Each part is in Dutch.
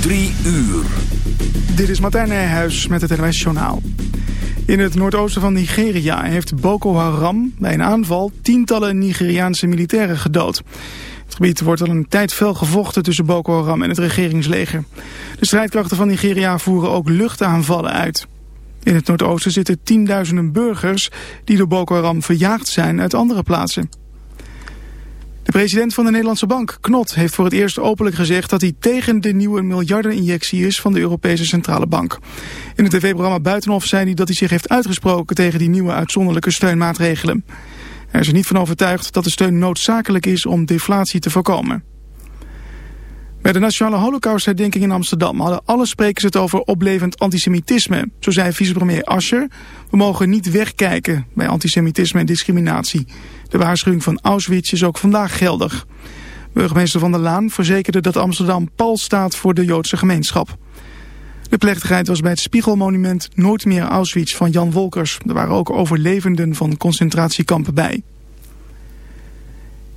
Drie uur. Dit is Martijn Nijhuis met het NOS Journaal. In het noordoosten van Nigeria heeft Boko Haram bij een aanval tientallen Nigeriaanse militairen gedood. Het gebied wordt al een tijd fel gevochten tussen Boko Haram en het regeringsleger. De strijdkrachten van Nigeria voeren ook luchtaanvallen uit. In het noordoosten zitten tienduizenden burgers die door Boko Haram verjaagd zijn uit andere plaatsen. De president van de Nederlandse Bank, Knot, heeft voor het eerst openlijk gezegd dat hij tegen de nieuwe miljardeninjectie is van de Europese Centrale Bank. In het tv-programma Buitenhof zei hij dat hij zich heeft uitgesproken tegen die nieuwe uitzonderlijke steunmaatregelen. Hij is er niet van overtuigd dat de steun noodzakelijk is om deflatie te voorkomen. Bij de Nationale Holocaustherdenking in Amsterdam hadden alle sprekers het over oplevend antisemitisme. Zo zei vicepremier Ascher, we mogen niet wegkijken bij antisemitisme en discriminatie. De waarschuwing van Auschwitz is ook vandaag geldig. Burgemeester Van der Laan verzekerde dat Amsterdam pal staat voor de Joodse gemeenschap. De plechtigheid was bij het Spiegelmonument Nooit meer Auschwitz van Jan Wolkers. Er waren ook overlevenden van concentratiekampen bij.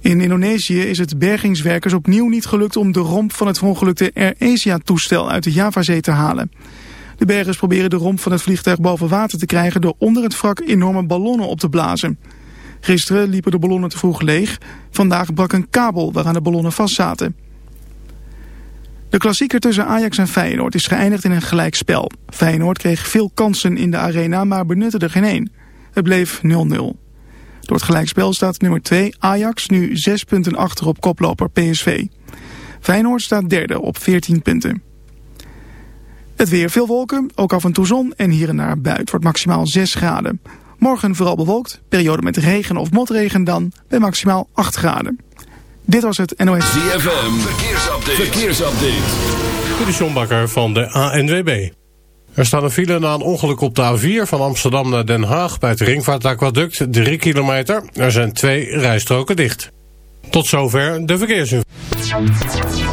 In Indonesië is het bergingswerkers opnieuw niet gelukt om de romp van het verongelukte Air Asia-toestel uit de Javazee te halen. De bergers proberen de romp van het vliegtuig boven water te krijgen door onder het wrak enorme ballonnen op te blazen. Gisteren liepen de ballonnen te vroeg leeg. Vandaag brak een kabel waaraan de ballonnen vastzaten. De klassieker tussen Ajax en Feyenoord is geëindigd in een gelijkspel. Feyenoord kreeg veel kansen in de arena, maar benutte er geen één. Het bleef 0-0. Door het gelijkspel staat nummer 2 Ajax nu 6 punten achter op koploper PSV. Feyenoord staat derde op 14 punten. Het weer veel wolken, ook af en toe zon en hier en daar buit wordt maximaal 6 graden. Morgen vooral bewolkt, periode met regen of motregen dan bij maximaal 8 graden. Dit was het NOS. ZFM, verkeersupdate. verkeersupdate. De Sjombakker van de ANWB. Er staat een file na een ongeluk op de A4 van Amsterdam naar Den Haag... bij het Ringvaartaquaduct, 3 kilometer. Er zijn twee rijstroken dicht. Tot zover de verkeersinformatie.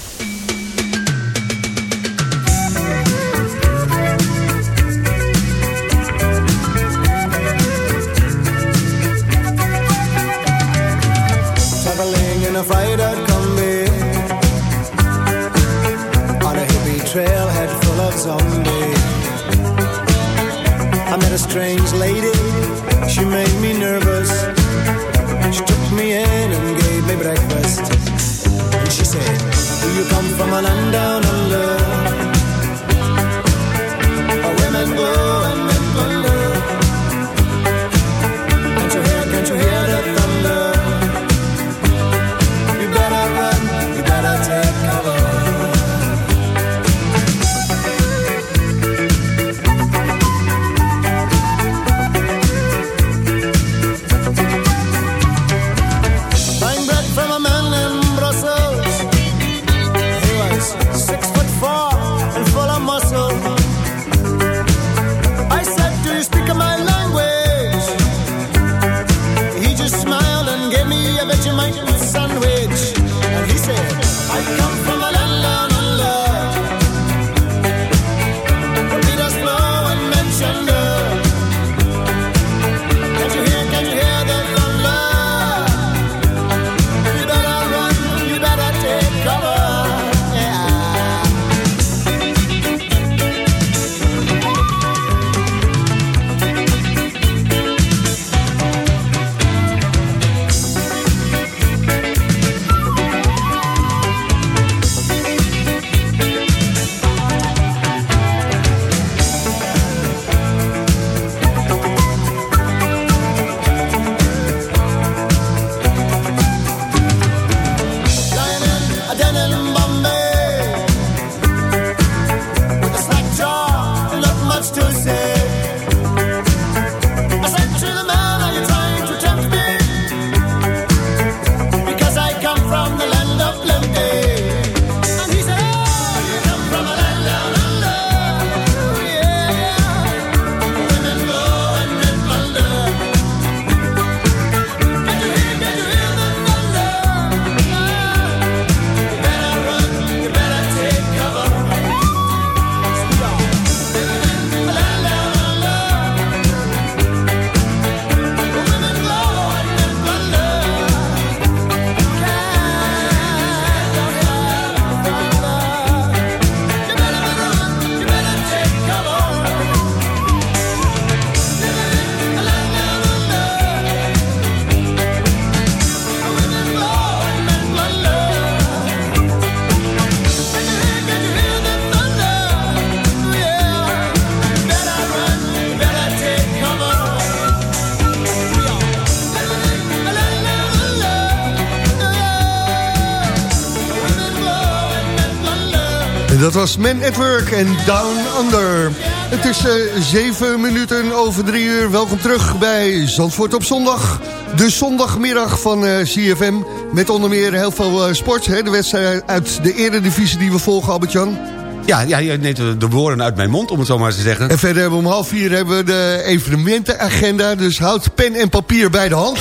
Was Men at Work en Down Under. Het is uh, zeven minuten over drie uur. Welkom terug bij Zandvoort op zondag. De zondagmiddag van uh, CFM. Met onder meer heel veel uh, sport. Hè? De wedstrijd uit de eredivisie die we volgen, Albert-Jan. Ja, ja, je neemt de woorden uit mijn mond, om het zo maar te zeggen. En verder hebben we om half vier hebben we de evenementenagenda. Dus houd pen en papier bij de hand.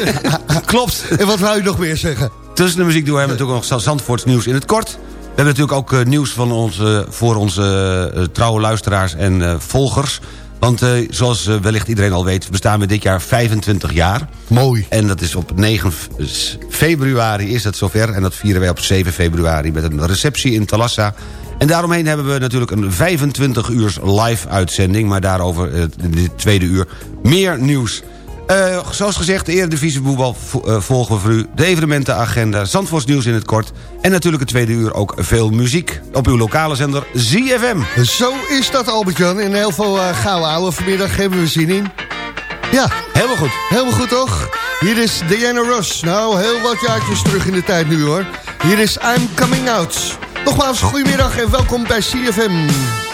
Klopt. En wat wou je nog meer zeggen? Tussen de muziek door hebben we natuurlijk nog Zandvoorts nieuws in het kort. We hebben natuurlijk ook uh, nieuws van onze, voor onze uh, trouwe luisteraars en uh, volgers. Want zoals wellicht iedereen al weet, bestaan we dit jaar 25 jaar. Mooi. En dat is op 9 februari is het zover. En dat vieren wij op 7 februari met een receptie in Talassa. En daaromheen hebben we natuurlijk een 25 uur live uitzending... maar daarover in dit tweede uur meer nieuws. Uh, zoals gezegd, de Eredivisie voetbal uh, volgen we voor u. De evenementenagenda, Zandvoorts nieuws in het kort. En natuurlijk het tweede uur ook veel muziek. Op uw lokale zender ZFM. Zo is dat Albert-Jan. En heel veel uh, gouden ouwe vanmiddag hebben we zin in. Ja. Helemaal goed. Helemaal goed toch? Hier is Diana Ross. Nou, heel wat jaartjes terug in de tijd nu hoor. Hier is I'm Coming Out. Nogmaals, goedemiddag en welkom bij CFM.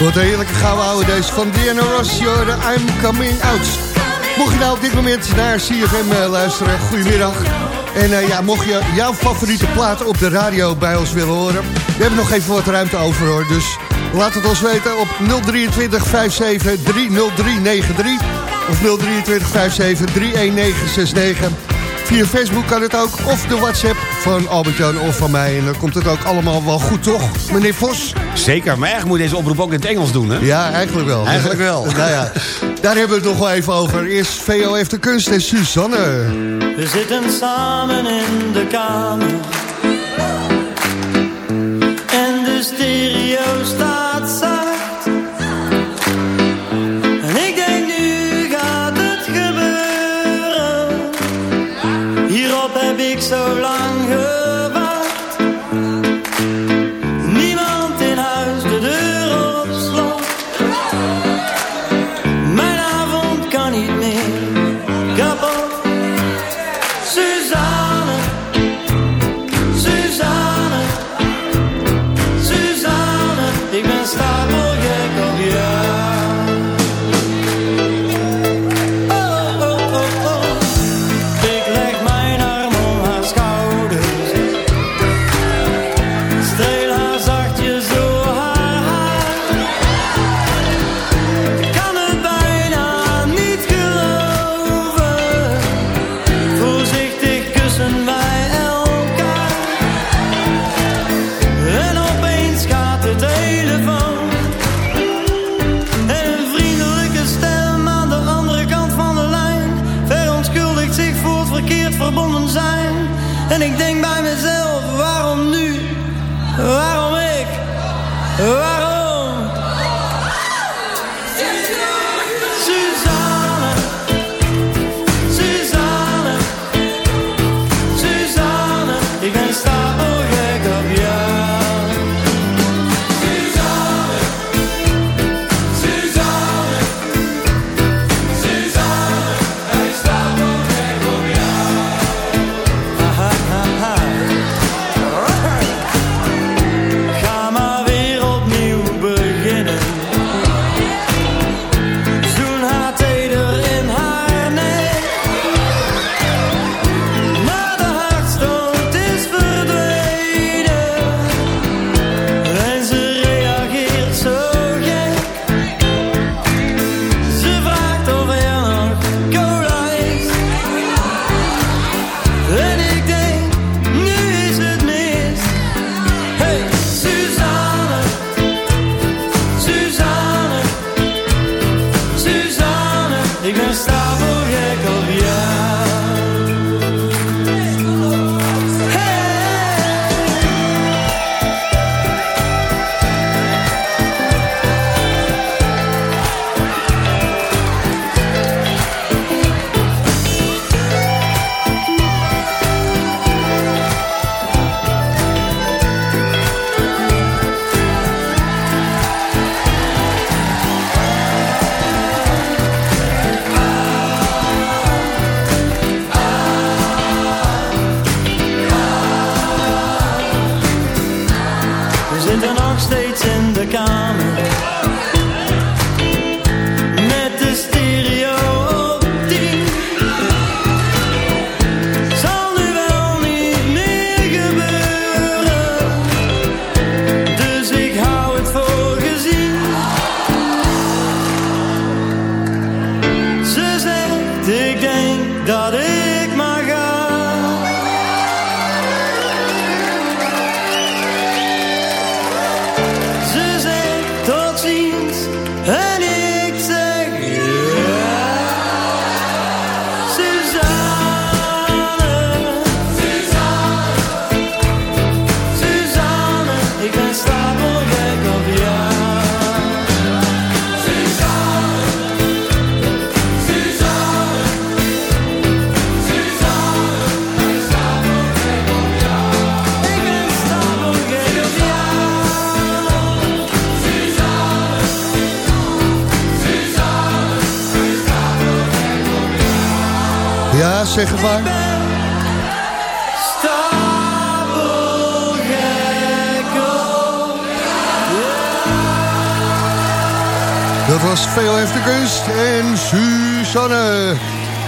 Wat een heerlijke gouden oude deze van Diana Ross, de I'm Coming Out. Mocht je nou op dit moment naar CFM uh, luisteren, goedemiddag. En uh, ja, mocht je jouw favoriete plaat op de radio bij ons willen horen... we hebben nog even wat ruimte over hoor, dus laat het ons weten op 023 57 30393 of 023 57 31969. Via Facebook kan het ook, of de WhatsApp van Albert-Jan of van mij. En dan komt het ook allemaal wel goed, toch, meneer Vos? Zeker, maar eigenlijk moet je deze oproep ook in het Engels doen, hè? Ja, eigenlijk wel. Eigenlijk wel. nou ja, daar hebben we het nog wel even over. Eerst VO heeft de kunst en Suzanne. We zitten samen in de kamer. En de stereo staat zacht. En ik verkeerd verbonden zijn. En ik denk bij mezelf, waarom nu? Waarom ik? Waarom? Zitten nog steeds in de kamer. Ja, zeg het maar. Dat was veel Kunst en Suzanne.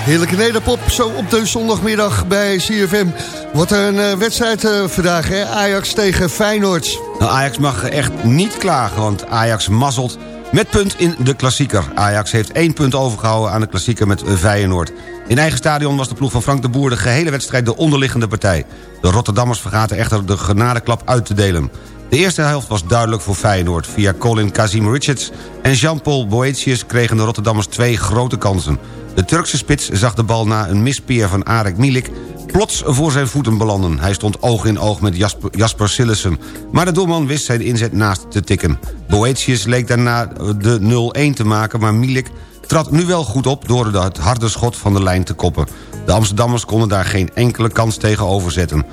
Heerlijke nederpop, zo op de zondagmiddag bij CFM. Wat een uh, wedstrijd uh, vandaag, hè? Ajax tegen Feyenoord. Nou, Ajax mag echt niet klagen, want Ajax mazzelt met punt in de klassieker. Ajax heeft één punt overgehouden aan de klassieker met Feyenoord. In eigen stadion was de ploeg van Frank de Boer de gehele wedstrijd de onderliggende partij. De Rotterdammers vergaten echter de genadeklap uit te delen. De eerste helft was duidelijk voor Feyenoord. Via Colin Kazim Richards en Jean-Paul Boetius kregen de Rotterdammers twee grote kansen. De Turkse spits zag de bal na een mispeer van Arek Milik plots voor zijn voeten belanden. Hij stond oog in oog met Jasper, Jasper Sillessen. Maar de doelman wist zijn inzet naast te tikken. Boetius leek daarna de 0-1 te maken, maar Milik trad nu wel goed op... door het harde schot van de lijn te koppen. De Amsterdammers konden daar geen enkele kans tegenover zetten.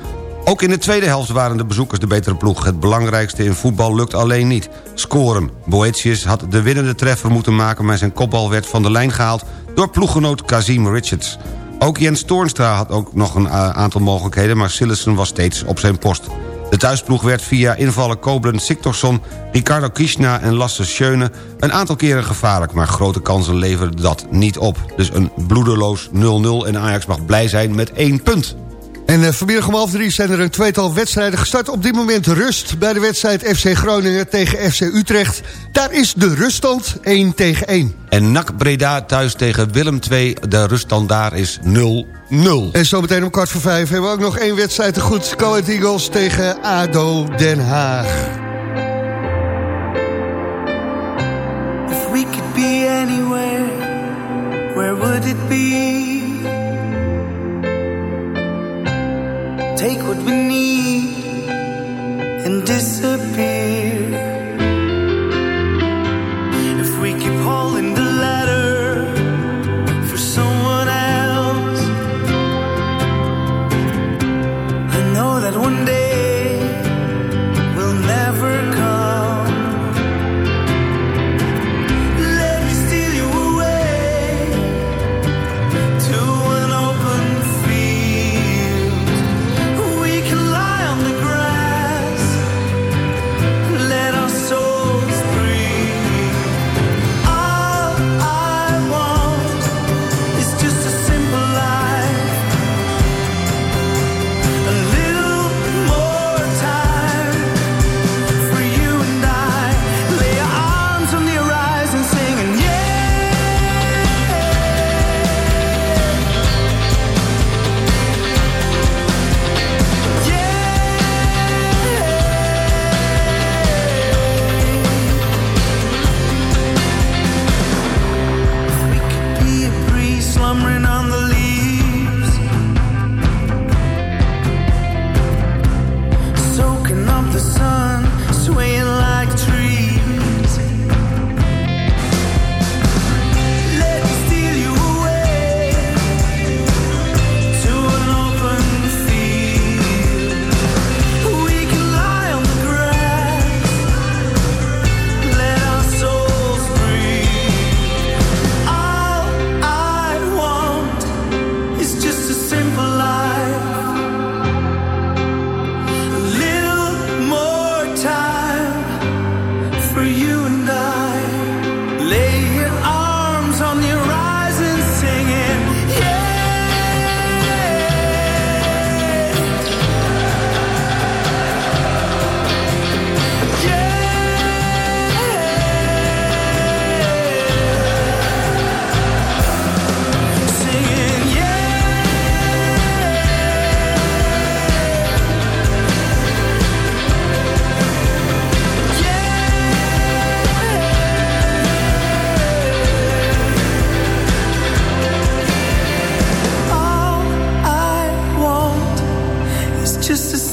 Ook in de tweede helft waren de bezoekers de betere ploeg. Het belangrijkste in voetbal lukt alleen niet. Scoren. Boetius had de winnende treffer moeten maken... maar zijn kopbal werd van de lijn gehaald door ploeggenoot Kazim Richards. Ook Jens Toornstra had ook nog een eh, aantal mogelijkheden... maar Sillessen was steeds op zijn post. De thuisploeg werd via invallen Koblen Siktorsson, Ricardo Kishna en Lasse Schöne... een aantal keren gevaarlijk, maar grote kansen leverden dat niet op. Dus een bloedeloos 0-0 en Ajax mag blij zijn met één punt. En uh, vanmiddag om half drie zijn er een tweetal wedstrijden gestart. Op dit moment rust bij de wedstrijd FC Groningen tegen FC Utrecht. Daar is de ruststand 1 tegen 1. En NAC Breda thuis tegen Willem 2. De ruststand daar is 0-0. En zometeen om kwart voor vijf hebben we ook nog één wedstrijd te goed. Coed Eagles tegen ADO Den Haag. If we could be anywhere, where would it be? Take what we need and disappear.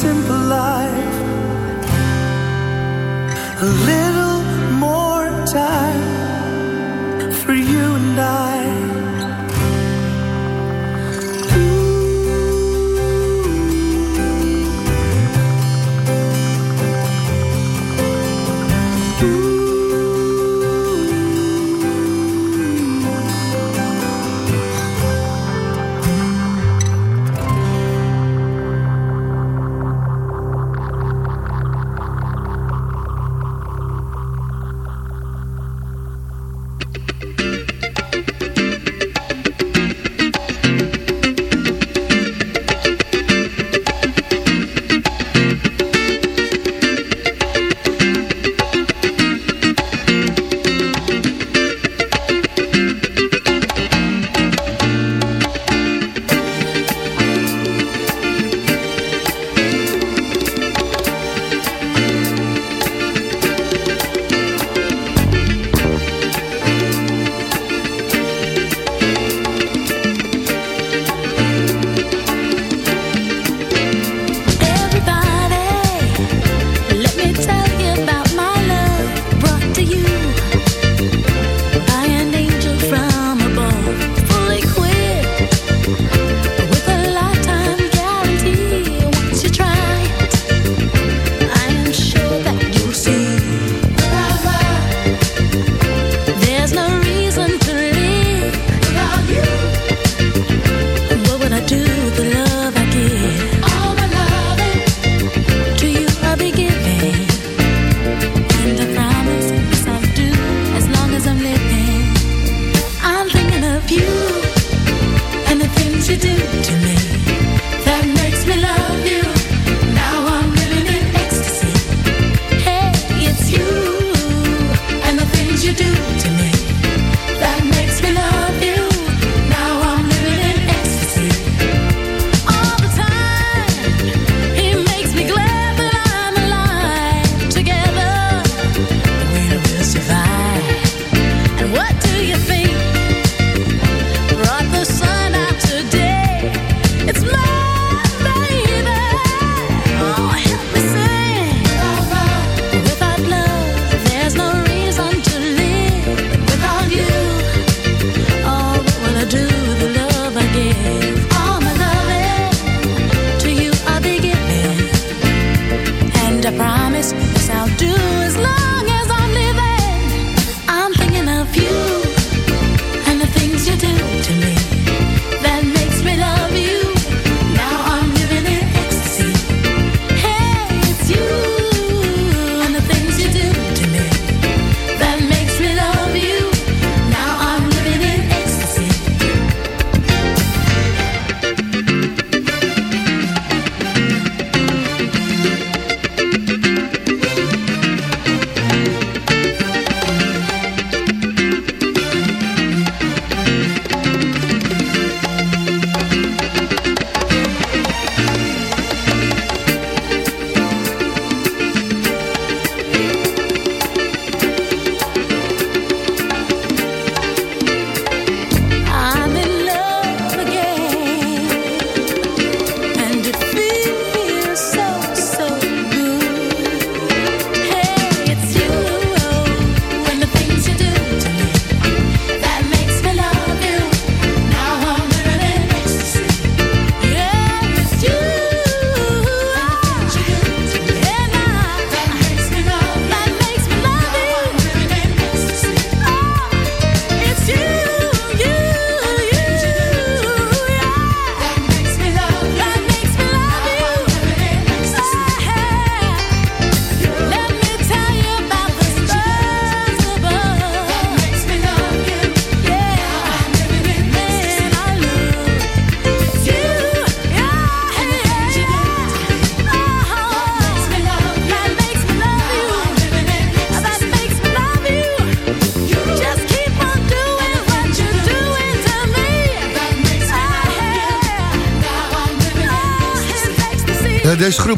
simple life. A little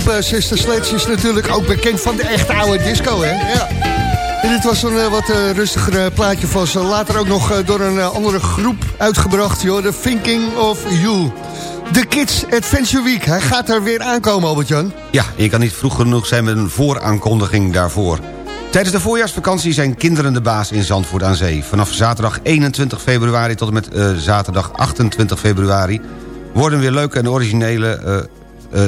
groep uh, Sister Sledge is natuurlijk ook bekend van de echte oude disco, hè? Ja. En dit was een uh, wat uh, rustiger plaatje van ze. Later ook nog door een andere groep uitgebracht, joh. The Thinking of You. De Kids Adventure Week. Hij gaat er weer aankomen, Albert-Jan. Ja, je kan niet vroeg genoeg zijn met een vooraankondiging daarvoor. Tijdens de voorjaarsvakantie zijn kinderen de baas in Zandvoort aan Zee. Vanaf zaterdag 21 februari tot en met zaterdag 28 februari... worden weer leuke en originele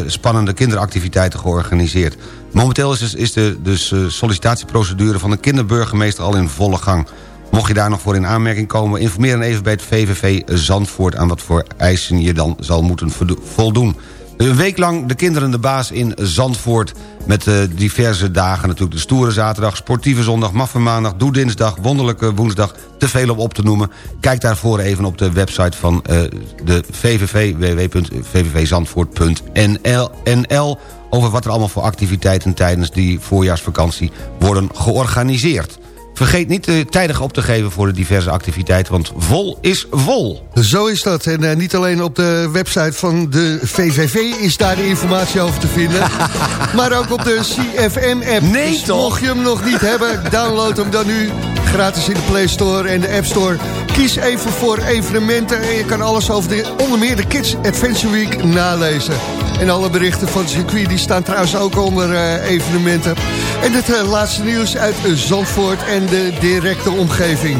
spannende kinderactiviteiten georganiseerd. Momenteel is, is de dus, sollicitatieprocedure van de kinderburgemeester al in volle gang. Mocht je daar nog voor in aanmerking komen... informeer dan even bij het VVV Zandvoort... aan wat voor eisen je dan zal moeten voldoen. Een week lang de kinderen de baas in Zandvoort... met uh, diverse dagen natuurlijk de stoere zaterdag... sportieve zondag, maffe maandag, doe dinsdag... wonderlijke woensdag, te veel om op te noemen. Kijk daarvoor even op de website van uh, de VVV... www.vvvzandvoort.nl over wat er allemaal voor activiteiten... tijdens die voorjaarsvakantie worden georganiseerd. Vergeet niet uh, tijdig op te geven voor de diverse activiteiten, want vol is vol. Zo is dat. En uh, niet alleen op de website van de VVV is daar de informatie over te vinden. maar ook op de CFM-app. Nee dus toch? mocht je hem nog niet hebben, download hem dan nu. Gratis in de Play Store en de App Store. Kies even voor evenementen en je kan alles over de, onder meer de Kids Adventure Week nalezen. En alle berichten van het circuit die staan trouwens ook onder uh, evenementen. En het uh, laatste nieuws uit Zandvoort en de directe omgeving.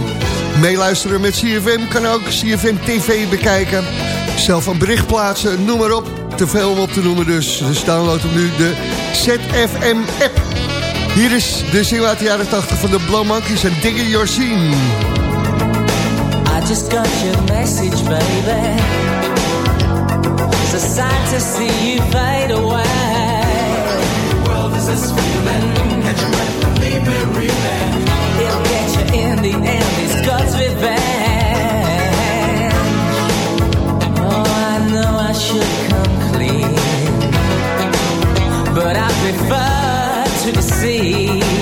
Meeluisteren met CFM kan ook CFM TV bekijken. Zelf een bericht plaatsen, noem maar op. Te veel om op te noemen dus. Dus download nu de ZFM-app. Hier is de single uit de jaren 80 van de Blow Monkeys en Digging Your Scene. I just got your message, baby. A sight to see you fade away. The world is this feeling. Your breath and leave me reeling. It'll get you in the end. It's God's revenge. Oh, I know I should come clean, but I prefer to deceive.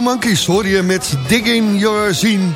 Monkeys hoor je met Digging Your Scene.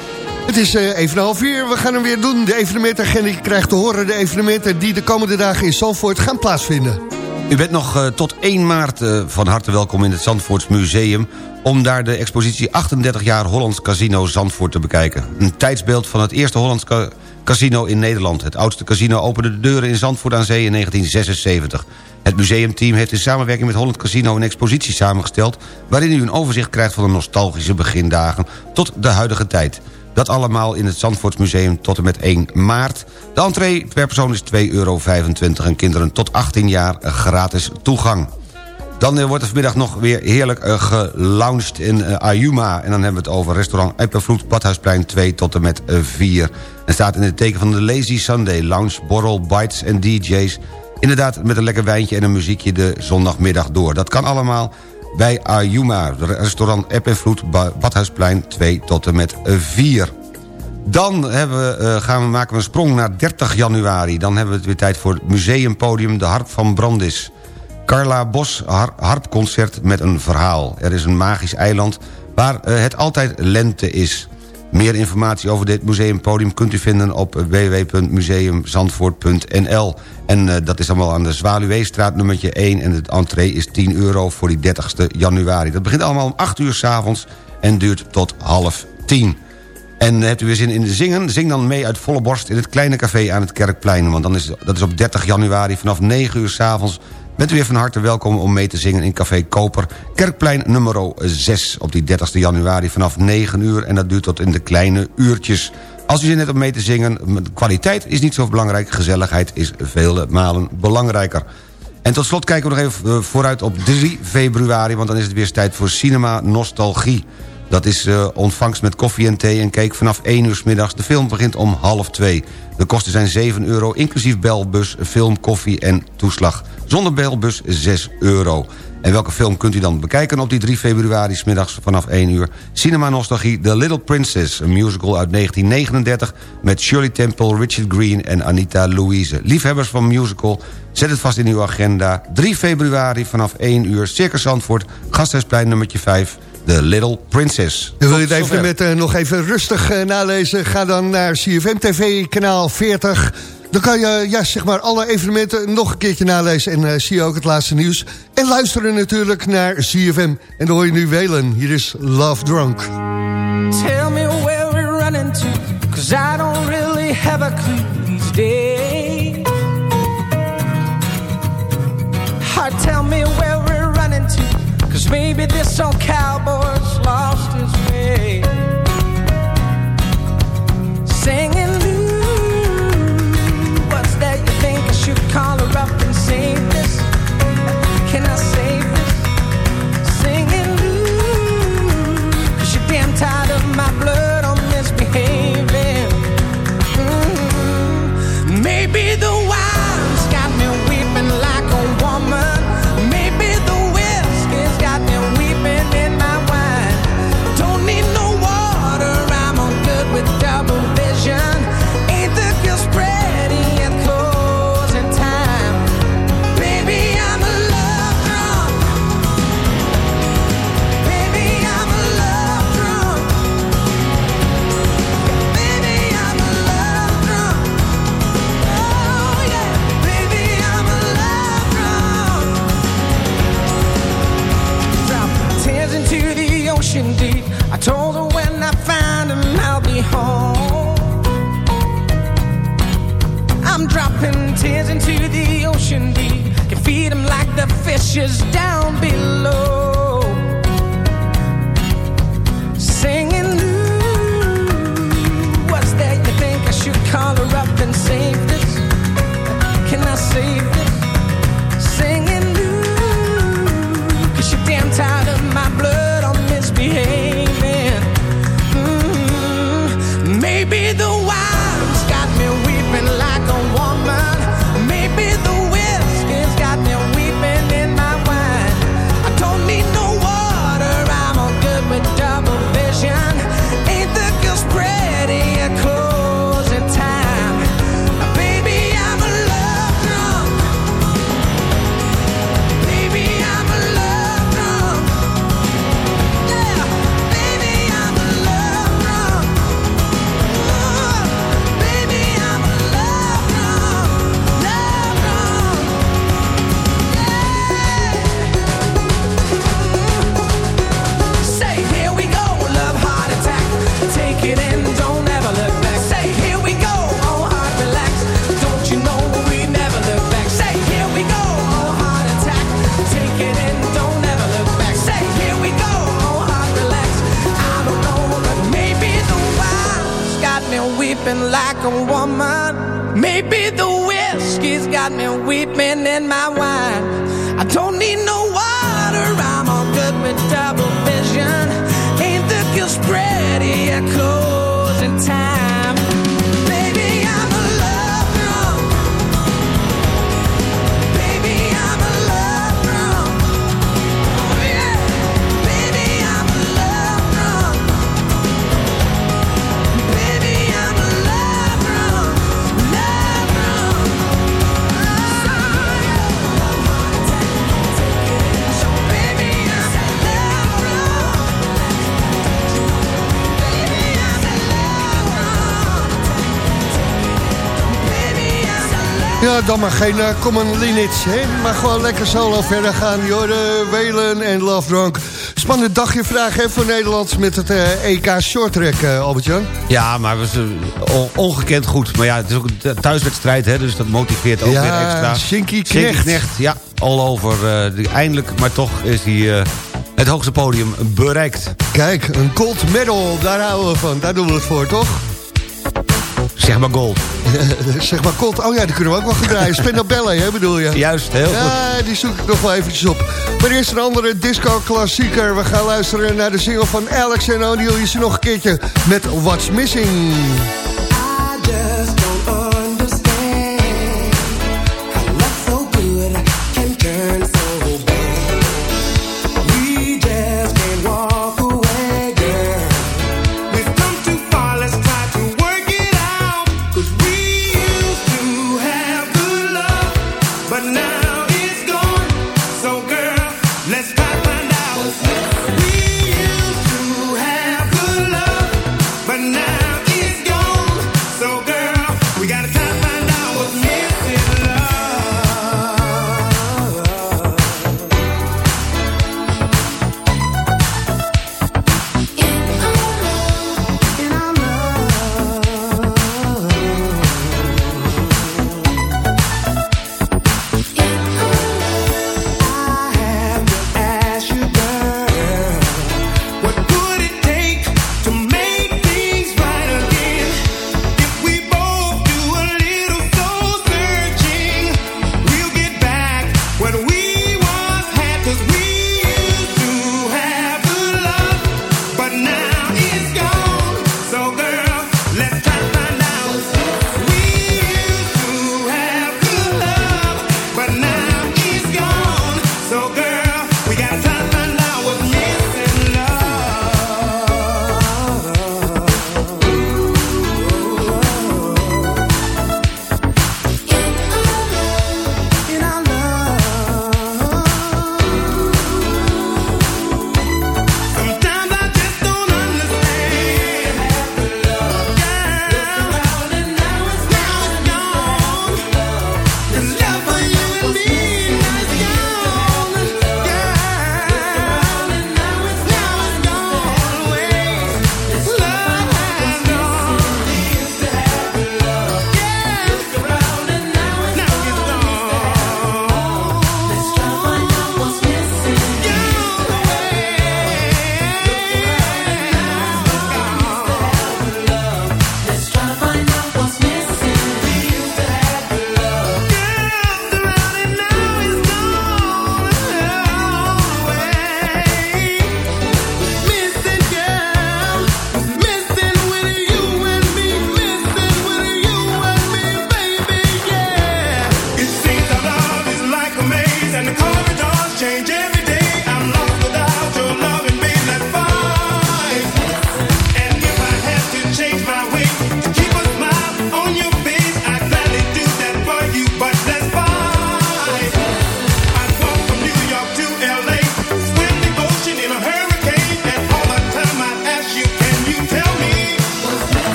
Het is uh, even een half uur, we gaan hem weer doen. De evenementagenda, krijgt te horen de evenementen... die de komende dagen in Zandvoort gaan plaatsvinden. U bent nog uh, tot 1 maart uh, van harte welkom in het Zandvoorts Museum... om daar de expositie 38 jaar Hollands Casino Zandvoort te bekijken. Een tijdsbeeld van het eerste Hollands ca casino in Nederland. Het oudste casino opende de deuren in Zandvoort aan Zee in 1976. Het museumteam heeft in samenwerking met Holland Casino een expositie samengesteld... waarin u een overzicht krijgt van de nostalgische begindagen tot de huidige tijd. Dat allemaal in het Zandvoortsmuseum tot en met 1 maart. De entree per persoon is 2,25 euro en kinderen tot 18 jaar gratis toegang. Dan eh, wordt er vanmiddag nog weer heerlijk uh, in uh, Ayuma. En dan hebben we het over restaurant Eppervloed, Badhuisplein 2 tot en met 4. En staat in het teken van de Lazy Sunday Lounge, borrel, bites en DJ's. Inderdaad, met een lekker wijntje en een muziekje de zondagmiddag door. Dat kan allemaal bij Ayuma, restaurant App en Vloed, Badhuisplein 2 tot en met 4. Dan we, uh, gaan we maken we een sprong naar 30 januari. Dan hebben we het weer tijd voor het museumpodium De Harp van Brandis. Carla Bos har harpconcert met een verhaal. Er is een magisch eiland waar uh, het altijd lente is. Meer informatie over dit museumpodium kunt u vinden op www.museumzandvoort.nl. En uh, dat is allemaal aan de Zwaluweestraat nummertje 1... en het entree is 10 euro voor die 30ste januari. Dat begint allemaal om 8 uur s'avonds en duurt tot half 10. En hebt u weer zin in zingen? Zing dan mee uit volle borst in het kleine café aan het Kerkplein. Want dan is, dat is op 30 januari vanaf 9 uur s'avonds bent u weer van harte welkom om mee te zingen in Café Koper... Kerkplein nummer 6 op die 30 januari vanaf 9 uur... en dat duurt tot in de kleine uurtjes. Als u zin hebt om mee te zingen, kwaliteit is niet zo belangrijk... gezelligheid is vele malen belangrijker. En tot slot kijken we nog even eh, vooruit op 3 februari... want dan is het weer tijd voor Cinema Nostalgie... Dat is uh, ontvangst met koffie en thee en cake vanaf 1 uur s middags. De film begint om half 2. De kosten zijn 7 euro, inclusief belbus, film, koffie en toeslag. Zonder belbus 6 euro. En welke film kunt u dan bekijken op die 3 februari... s middags vanaf 1 uur? Cinema Nostalgie The Little Princess, een musical uit 1939... met Shirley Temple, Richard Green en Anita Louise. Liefhebbers van musical, zet het vast in uw agenda. 3 februari vanaf 1 uur, Circus Zandvoort, Gasthuisplein nummertje 5... The Little Princess. En wil je het even met, uh, nog even rustig uh, nalezen? Ga dan naar CFM TV, kanaal 40. Dan kan je ja, zeg maar alle evenementen nog een keertje nalezen... en uh, zie je ook het laatste nieuws. En luisteren natuurlijk naar CFM. En dan hoor je nu Welen. Hier is Love Drunk. Tell me where we're running to Cause I don't really have a clue these days Heart, tell me where we're running to Cause maybe this old cowboy's the fishes down below. Dan maar geen uh, common lineage, hè? maar gewoon lekker solo verder gaan. Jorden, Welen en Love Drunk. Spannend dagje vraag hè, voor Nederland met het eh, EK Shorttrack, uh, Albert-Jan. Ja, maar on- ongekend goed. Maar ja, het is ook een thuiswedstrijd, hè, dus dat motiveert ook Ja, weer extra. Shinky Shinky Knecht. Knecht, ja, all over. eh, eindelijk, maar toch is hij eh, het hoogste podium bereikt. Kijk, een gold medal, daar houden we van. Daar doen we het voor, toch? Zeg maar gold. zeg maar gold. Oh ja, die kunnen we ook wel gedraaien. Spendabelle, hè, bedoel je? Juist, heel goed. Ja, die zoek ik nog wel eventjes op. Maar eerst een andere disco-klassieker. We gaan luisteren naar de single van Alex en O'Neill. Je nog een keertje met What's Missing.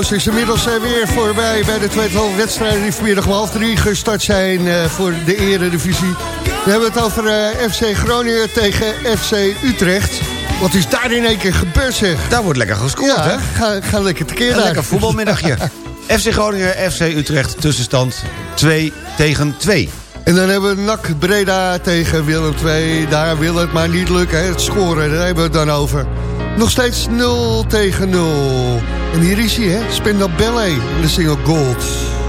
Pauze is inmiddels eh, weer voorbij bij de tweetal wedstrijden die vanmiddag om half drie gestart zijn eh, voor de eredivisie. We hebben het over eh, FC Groningen tegen FC Utrecht. Wat is daar in één keer gebeurd zeg? Daar wordt lekker gescoord, ja, hè? Ga, ga lekker tekeer Een daar. lekker voetbalmiddagje. FC Groningen, FC Utrecht, tussenstand 2 tegen 2. En dan hebben we NAC Breda tegen Willem II. Daar wil het maar niet lukken, hè? het scoren, daar hebben we het dan over. Nog steeds 0 tegen 0. En hier is hij, hè? Spindel Ballet in de single Gold.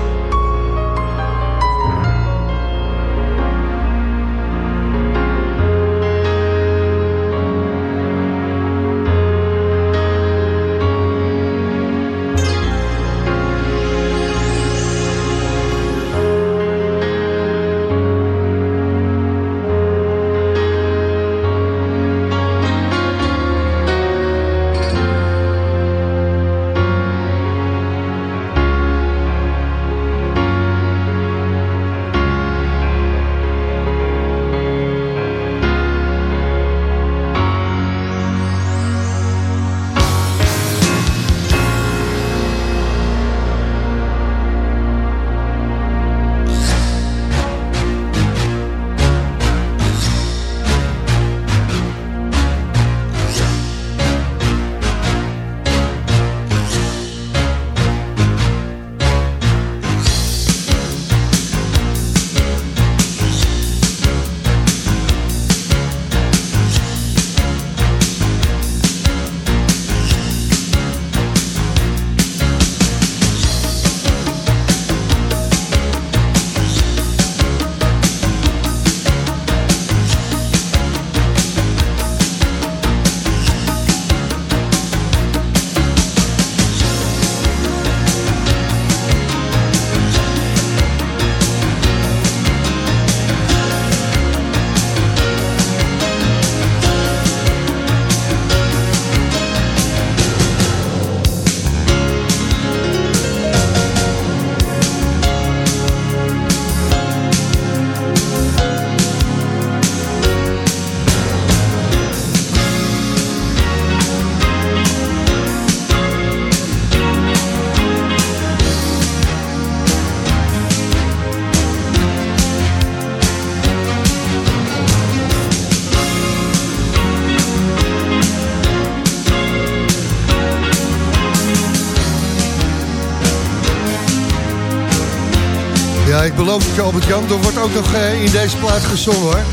Ja, ik je, Albert-Jan. Er wordt ook nog eh, in deze plaat gezongen, hoor.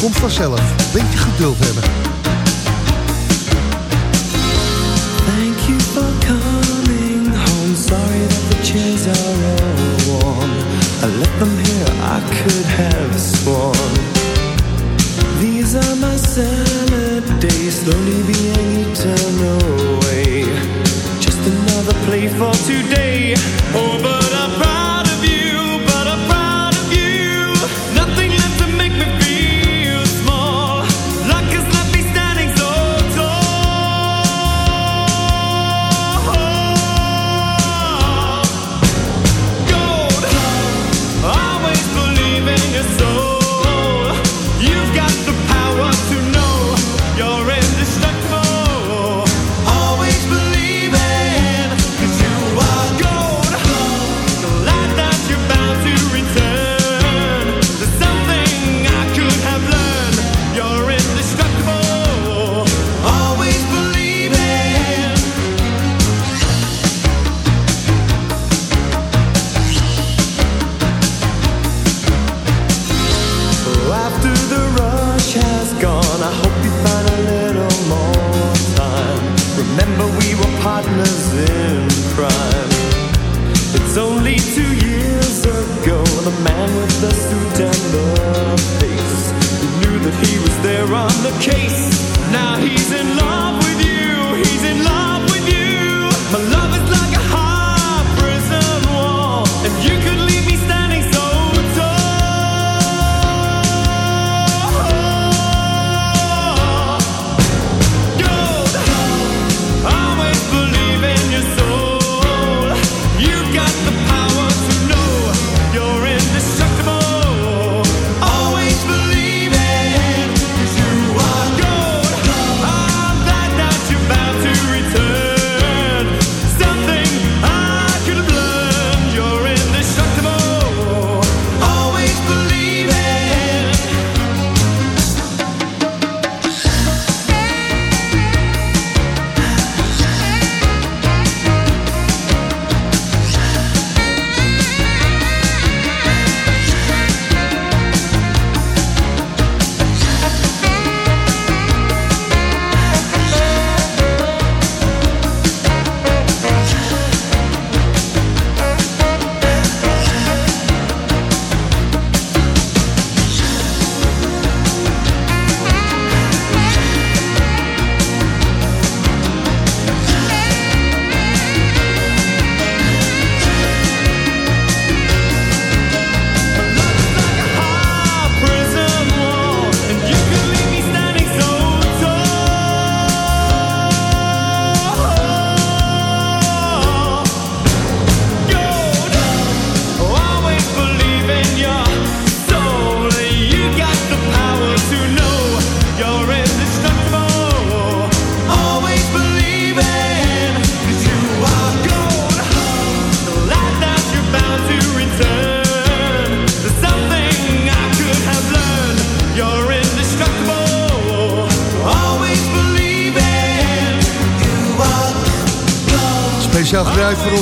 Komt vanzelf. Beetje geduld hebben.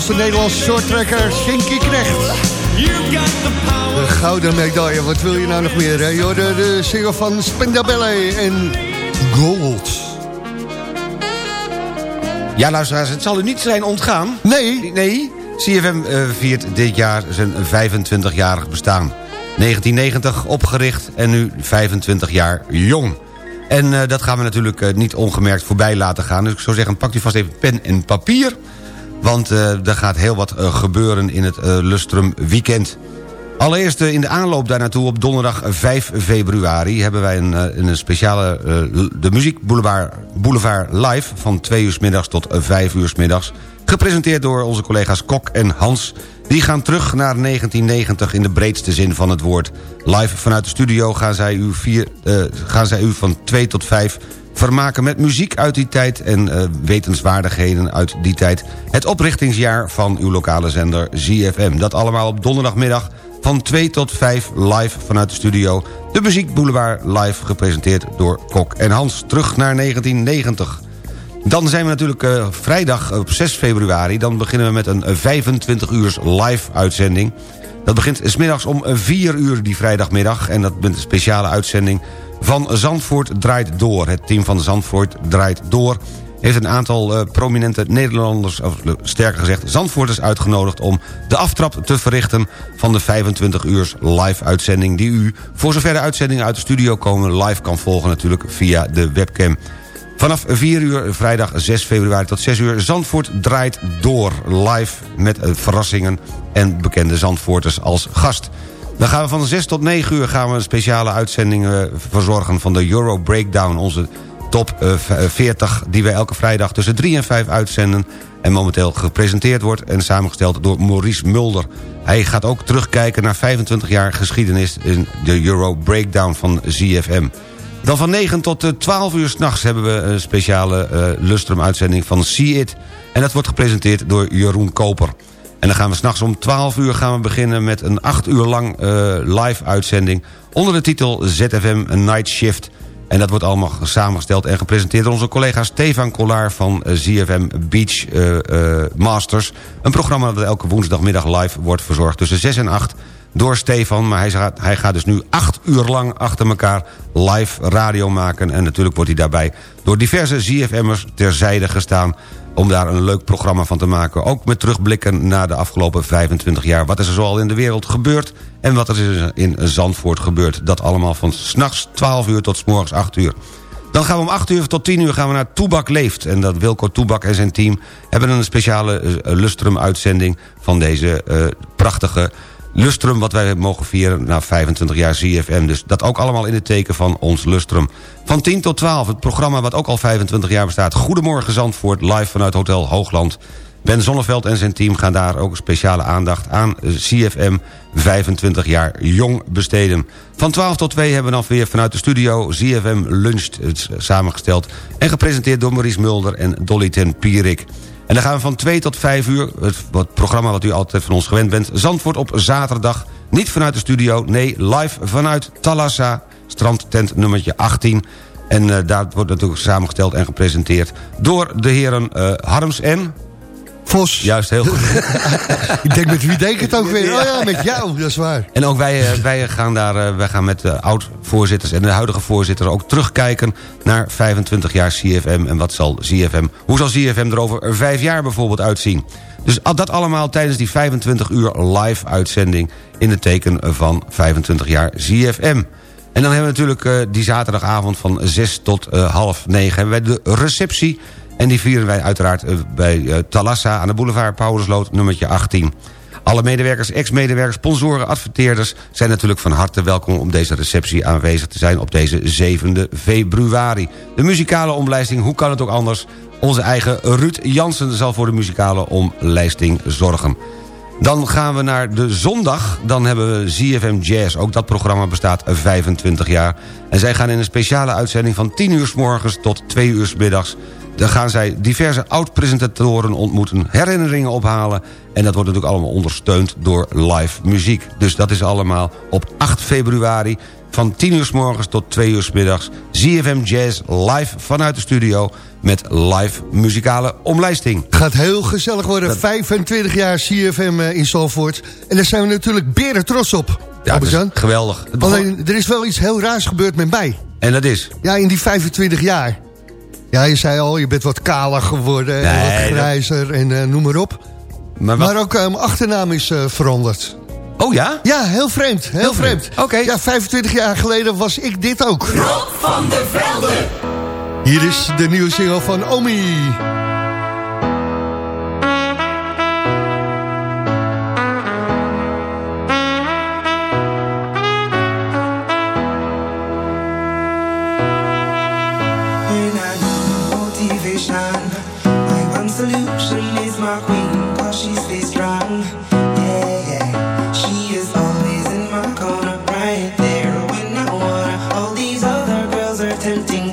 Onze Nederlandse shorttrekker Shinky Knecht. De gouden medaille, wat wil je nou nog meer? Hè? De, de single van Spendabelle en Gold. Ja, luisteraars, het zal u niet zijn ontgaan. Nee. Nee, CFM eh, viert dit jaar zijn 25-jarig bestaan. 1990 opgericht en nu 25 jaar jong. En eh, dat gaan we natuurlijk eh, niet ongemerkt voorbij laten gaan. Dus ik zou zeggen, pakt u vast even pen en papier. Want eh, er gaat heel wat eh, gebeuren in het eh, Lustrum Weekend. Allereerst in de aanloop daar naartoe op donderdag 5 februari... hebben wij een, een speciale de Muziek Boulevard, Boulevard live... van 2 uur middags tot 5 uur middags. Gepresenteerd door onze collega's Kok en Hans. Die gaan terug naar 1990 in de breedste zin van het woord. Live vanuit de studio gaan zij u, vier, gaan zij u van 2 tot 5 vermaken met muziek uit die tijd... en eh, wetenswaardigheden uit die tijd. Het oprichtingsjaar van uw lokale zender ZFM. Dat allemaal op donderdagmiddag van 2 tot 5 live vanuit de studio. De Muziek Boulevard live gepresenteerd door Kok en Hans. Terug naar 1990. Dan zijn we natuurlijk uh, vrijdag op 6 februari. Dan beginnen we met een 25 uur live uitzending. Dat begint smiddags om 4 uur die vrijdagmiddag. En dat met een speciale uitzending van Zandvoort draait door. Het team van Zandvoort draait door heeft een aantal uh, prominente Nederlanders, of sterker gezegd Zandvoorters uitgenodigd... om de aftrap te verrichten van de 25 uur live uitzending... die u, voor zover de uitzendingen uit de studio komen... live kan volgen natuurlijk via de webcam. Vanaf 4 uur vrijdag 6 februari tot 6 uur... Zandvoort draait door live met uh, verrassingen en bekende Zandvoorters als gast. Dan gaan we van 6 tot 9 uur gaan we speciale uitzending uh, verzorgen... van de Euro Breakdown, onze top uh, 40... die wij elke vrijdag tussen 3 en 5 uitzenden... en momenteel gepresenteerd wordt en samengesteld door Maurice Mulder. Hij gaat ook terugkijken naar 25 jaar geschiedenis... in de Euro Breakdown van ZFM. Dan van 9 tot 12 uur s'nachts hebben we een speciale Lustrum-uitzending van See It. En dat wordt gepresenteerd door Jeroen Koper. En dan gaan we s'nachts om 12 uur gaan we beginnen met een 8 uur lang uh, live uitzending... onder de titel ZFM Night Shift. En dat wordt allemaal samengesteld en gepresenteerd door onze collega Stefan Kollaar van uh, ZFM Beach uh, Masters. Een programma dat elke woensdagmiddag live wordt verzorgd tussen 6 en 8 door Stefan. Maar hij gaat, hij gaat dus nu acht uur lang achter elkaar live radio maken. En natuurlijk wordt hij daarbij door diverse ZFM'ers terzijde gestaan... om daar een leuk programma van te maken. Ook met terugblikken naar de afgelopen 25 jaar. Wat is er zoal in de wereld gebeurd en wat er is in Zandvoort gebeurd. Dat allemaal van s'nachts 12 uur tot s morgens 8 uur. Dan gaan we om 8 uur tot 10 uur gaan we naar Toebak Leeft. En dat Wilco Toebak en zijn team hebben een speciale uh, lustrum-uitzending... van deze uh, prachtige Lustrum, wat wij mogen vieren na 25 jaar ZFM. Dus dat ook allemaal in het teken van ons Lustrum. Van 10 tot 12, het programma wat ook al 25 jaar bestaat. Goedemorgen Zandvoort, live vanuit Hotel Hoogland. Ben Zonneveld en zijn team gaan daar ook speciale aandacht aan CFM 25 jaar jong besteden. Van 12 tot 2 hebben we dan weer vanuit de studio ZFM Lunch samengesteld... en gepresenteerd door Maurice Mulder en Dolly ten Pierik. En dan gaan we van 2 tot 5 uur, het, programma wat u altijd van ons gewend bent... Zandvoort op zaterdag, niet vanuit de studio, nee, live vanuit Talassa... strandtent nummertje 18... En uh, daar wordt natuurlijk samengesteld en gepresenteerd... door de heren uh, Harms en... Vos. Juist, heel goed. ik denk met wie denk het ook weer? Oh ja, met jou, dat is waar. En ook wij, wij gaan daar, wij gaan met de oud-voorzitters en de huidige voorzitter ook terugkijken naar 25 jaar CFM. En wat zal CFM, hoe zal CFM er over vijf jaar bijvoorbeeld uitzien? Dus dat allemaal tijdens die 25 uur live uitzending in het teken van 25 jaar CFM. En dan hebben we natuurlijk die zaterdagavond van 6 tot half 9 hebben wij de receptie en die vieren wij uiteraard bij uh, Talassa aan de boulevard Pauwersloot nummertje 18. Alle medewerkers, ex-medewerkers, sponsoren, adverteerders... zijn natuurlijk van harte welkom om deze receptie aanwezig te zijn... op deze 7 februari. De muzikale omlijsting, hoe kan het ook anders? Onze eigen Ruud Jansen zal voor de muzikale omlijsting zorgen. Dan gaan we naar de zondag. Dan hebben we ZFM Jazz. Ook dat programma bestaat 25 jaar. En zij gaan in een speciale uitzending van 10 uur s morgens tot 2 uur s middags dan gaan zij diverse oud-presentatoren ontmoeten, herinneringen ophalen... en dat wordt natuurlijk allemaal ondersteund door live muziek. Dus dat is allemaal op 8 februari Van 10 uur s morgens tot 2 uur s middags. ZFM Jazz live vanuit de studio met live muzikale omlijsting. Gaat heel gezellig worden. 25 jaar CFM eh, in Zalvoort. En daar zijn we natuurlijk beren trots op. Ja, dat is geweldig. Begon- Alleen, er is wel iets heel raars gebeurd met mij. En dat is? Ja, in die 25 jaar. Ja, je zei al, je bent wat kaler geworden en wat dat- grijzer en eh, noem maar op. Maar, ook eh, mijn achternaam is eh, veranderd. Oh ja? Ja, heel vreemd. Heel, vreemd. vreemd. Oké. Ja, 25 jaar geleden was ik dit ook. Rob van der Velde. Hier is de nieuwe single van Omi. Tempting,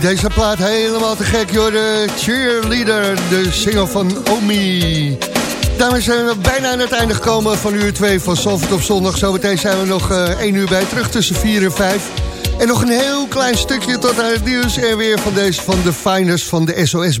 deze plaat helemaal te gek, joh. De cheerleader, de single van Omi. Daarmee zijn we bijna aan het einde gekomen van uur 2 van Zalvoort op zondag. Zometeen zijn we nog eh 1 uur bij, terug tussen 4 en 5. En nog een heel klein stukje tot aan het nieuws en weer van deze van de finest van de SOS